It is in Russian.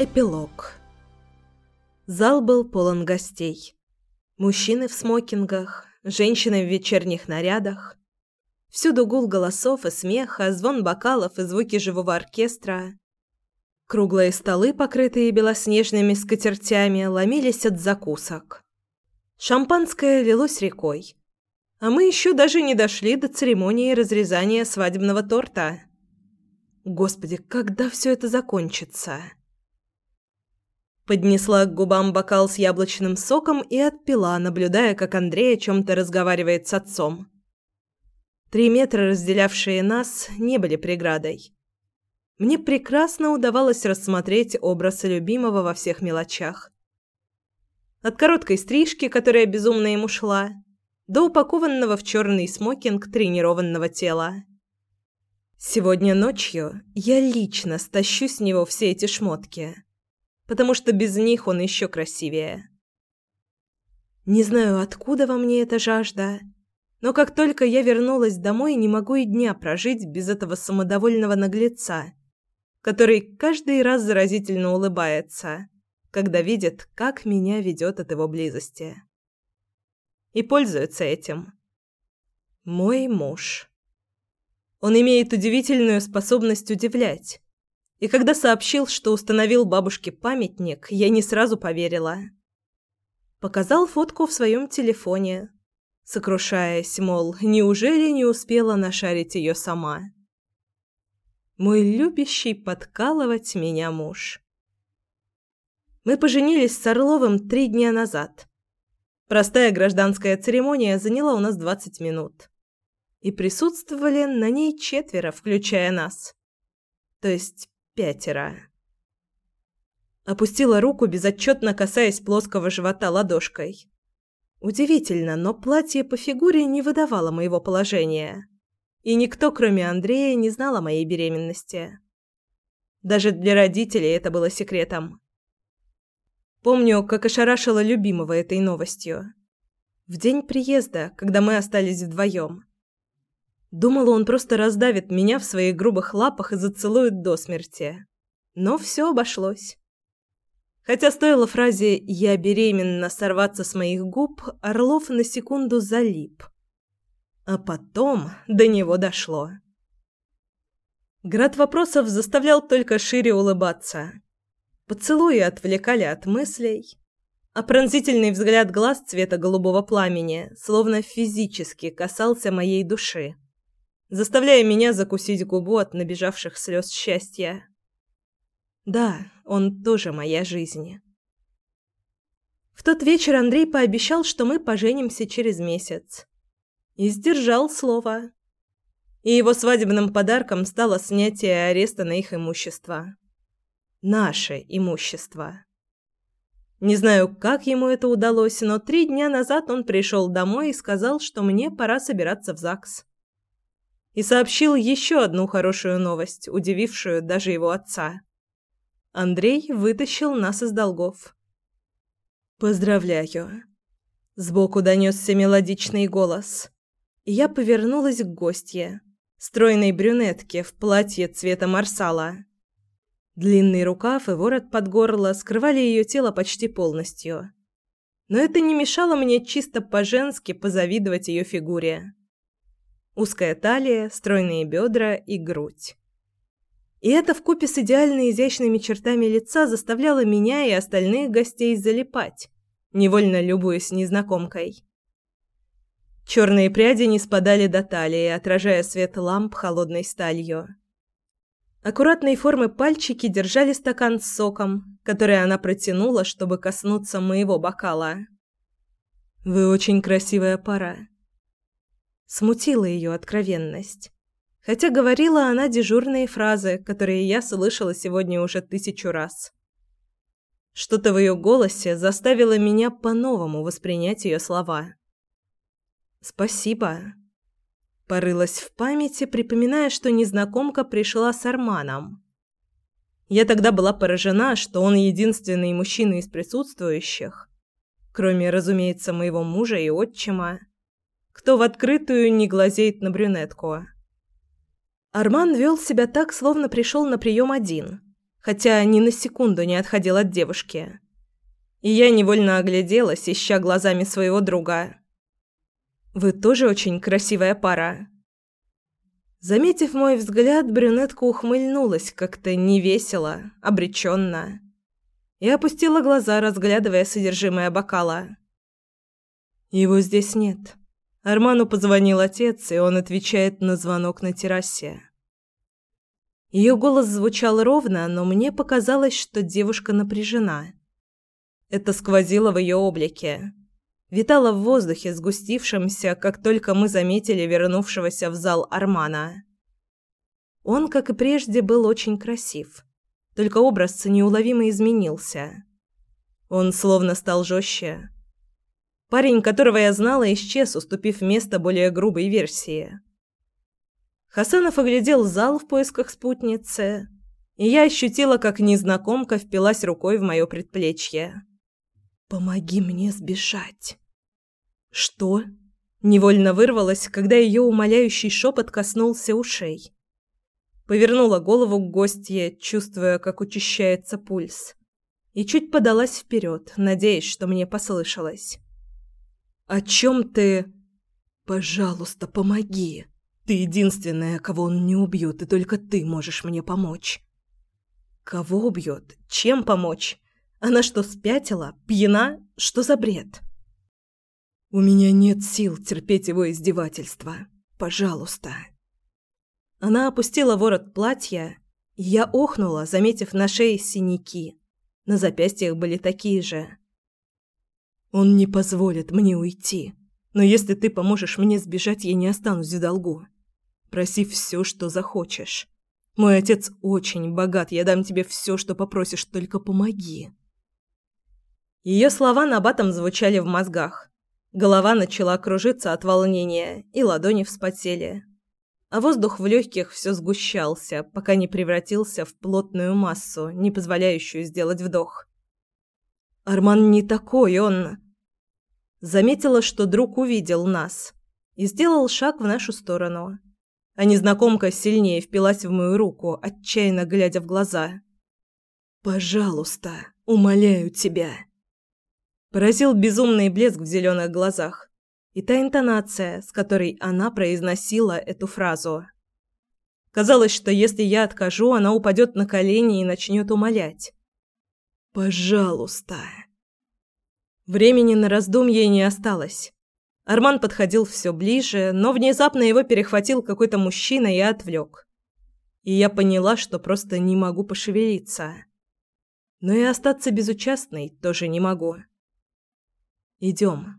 Эпилог. Зал был полон гостей. Мужчины в смокингах, женщины в вечерних нарядах. Всюду гул голосов и смеха, звон бокалов и звуки живого оркестра. Круглые столы, покрытые белоснежными скатертями, ломились от закусок. Шампанское лилось рекой. А мы еще даже не дошли до церемонии разрезания свадебного торта. Господи, когда все это закончится? Поднесла к губам бокал с яблочным соком и отпила, наблюдая, как Андрей о чем-то разговаривает с отцом. Три метра, разделявшие нас, не были преградой. Мне прекрасно удавалось рассмотреть образ любимого во всех мелочах. От короткой стрижки, которая безумно ему шла, до упакованного в черный смокинг тренированного тела. Сегодня ночью я лично стащу с него все эти шмотки потому что без них он еще красивее. Не знаю, откуда во мне эта жажда, но как только я вернулась домой, не могу и дня прожить без этого самодовольного наглеца, который каждый раз заразительно улыбается, когда видит, как меня ведет от его близости. И пользуется этим. Мой муж. Он имеет удивительную способность удивлять. И когда сообщил, что установил бабушке памятник, я не сразу поверила. Показал фотку в своем телефоне, сокрушаясь, мол, неужели не успела нашарить ее сама. Мой любящий подкалывать меня муж. Мы поженились с Орловым три дня назад. Простая гражданская церемония заняла у нас 20 минут. И присутствовали на ней четверо, включая нас. То есть пятеро. Опустила руку, безотчетно касаясь плоского живота ладошкой. Удивительно, но платье по фигуре не выдавало моего положения. И никто, кроме Андрея, не знал о моей беременности. Даже для родителей это было секретом. Помню, как ошарашила любимого этой новостью. В день приезда, когда мы остались вдвоем. Думала, он просто раздавит меня в своих грубых лапах и зацелует до смерти. Но все обошлось. Хотя стоило фразе «я беременна» сорваться с моих губ, Орлов на секунду залип. А потом до него дошло. Град вопросов заставлял только шире улыбаться. Поцелуи отвлекали от мыслей, а пронзительный взгляд глаз цвета голубого пламени словно физически касался моей души заставляя меня закусить губу от набежавших слез счастья. Да, он тоже моя жизнь. В тот вечер Андрей пообещал, что мы поженимся через месяц. И сдержал слово. И его свадебным подарком стало снятие ареста на их имущество. Наше имущество. Не знаю, как ему это удалось, но три дня назад он пришел домой и сказал, что мне пора собираться в ЗАГС и сообщил еще одну хорошую новость, удивившую даже его отца. Андрей вытащил нас из долгов. «Поздравляю!» Сбоку донесся мелодичный голос. Я повернулась к гостье, стройной брюнетке в платье цвета марсала. Длинный рукав и ворот под горло скрывали ее тело почти полностью. Но это не мешало мне чисто по-женски позавидовать ее фигуре. Узкая талия, стройные бедра и грудь. И это вкупе с идеально изящными чертами лица заставляло меня и остальных гостей залипать, невольно любуясь незнакомкой. Черные пряди не спадали до талии, отражая свет ламп холодной сталью. Аккуратные формы пальчики держали стакан с соком, который она протянула, чтобы коснуться моего бокала. «Вы очень красивая пара», Смутила ее откровенность. Хотя говорила она дежурные фразы, которые я слышала сегодня уже тысячу раз. Что-то в ее голосе заставило меня по-новому воспринять ее слова. «Спасибо». Порылась в памяти, припоминая, что незнакомка пришла с Арманом. Я тогда была поражена, что он единственный мужчина из присутствующих, кроме, разумеется, моего мужа и отчима, кто в открытую не глазеет на брюнетку. Арман вел себя так, словно пришел на прием один. хотя ни на секунду не отходил от девушки. И я невольно огляделась, ища глазами своего друга. «Вы тоже очень красивая пара». Заметив мой взгляд, брюнетка ухмыльнулась как-то невесело, обреченно. И опустила глаза, разглядывая содержимое бокала. «Его здесь нет». Арману позвонил отец, и он отвечает на звонок на террасе. Ее голос звучал ровно, но мне показалось, что девушка напряжена. Это сквозило в ее облике. Витало в воздухе, сгустившемся, как только мы заметили вернувшегося в зал Армана. Он, как и прежде, был очень красив. Только образ неуловимо изменился. Он словно стал жестче. Парень, которого я знала, исчез, уступив место более грубой версии. Хасанов оглядел зал в поисках спутницы, и я ощутила, как незнакомка впилась рукой в мое предплечье. «Помоги мне сбежать!» «Что?» Невольно вырвалась, когда ее умоляющий шепот коснулся ушей. Повернула голову к гостье, чувствуя, как учащается пульс, и чуть подалась вперед, надеясь, что мне послышалось. «О чем ты...» «Пожалуйста, помоги!» Ты единственная, кого он не убьет, и только ты можешь мне помочь. Кого убьет? Чем помочь? Она что, спятила? Пьяна? Что за бред? У меня нет сил терпеть его издевательства. Пожалуйста. Она опустила ворот платья, и я охнула, заметив на шее синяки. На запястьях были такие же. Он не позволит мне уйти. Но если ты поможешь мне сбежать, я не останусь в долгу. Проси все, что захочешь. Мой отец очень богат, я дам тебе все, что попросишь, только помоги». Ее слова на батом звучали в мозгах. Голова начала кружиться от волнения, и ладони вспотели. А воздух в легких все сгущался, пока не превратился в плотную массу, не позволяющую сделать вдох. «Арман не такой, он...» Заметила, что друг увидел нас и сделал шаг в нашу сторону а незнакомка сильнее впилась в мою руку, отчаянно глядя в глаза. «Пожалуйста, умоляю тебя!» Поразил безумный блеск в зеленых глазах и та интонация, с которой она произносила эту фразу. Казалось, что если я откажу, она упадет на колени и начнет умолять. «Пожалуйста!» Времени на раздумье не осталось. Арман подходил все ближе, но внезапно его перехватил какой-то мужчина и отвлек. И я поняла, что просто не могу пошевелиться. Но и остаться безучастной тоже не могу. «Идем»,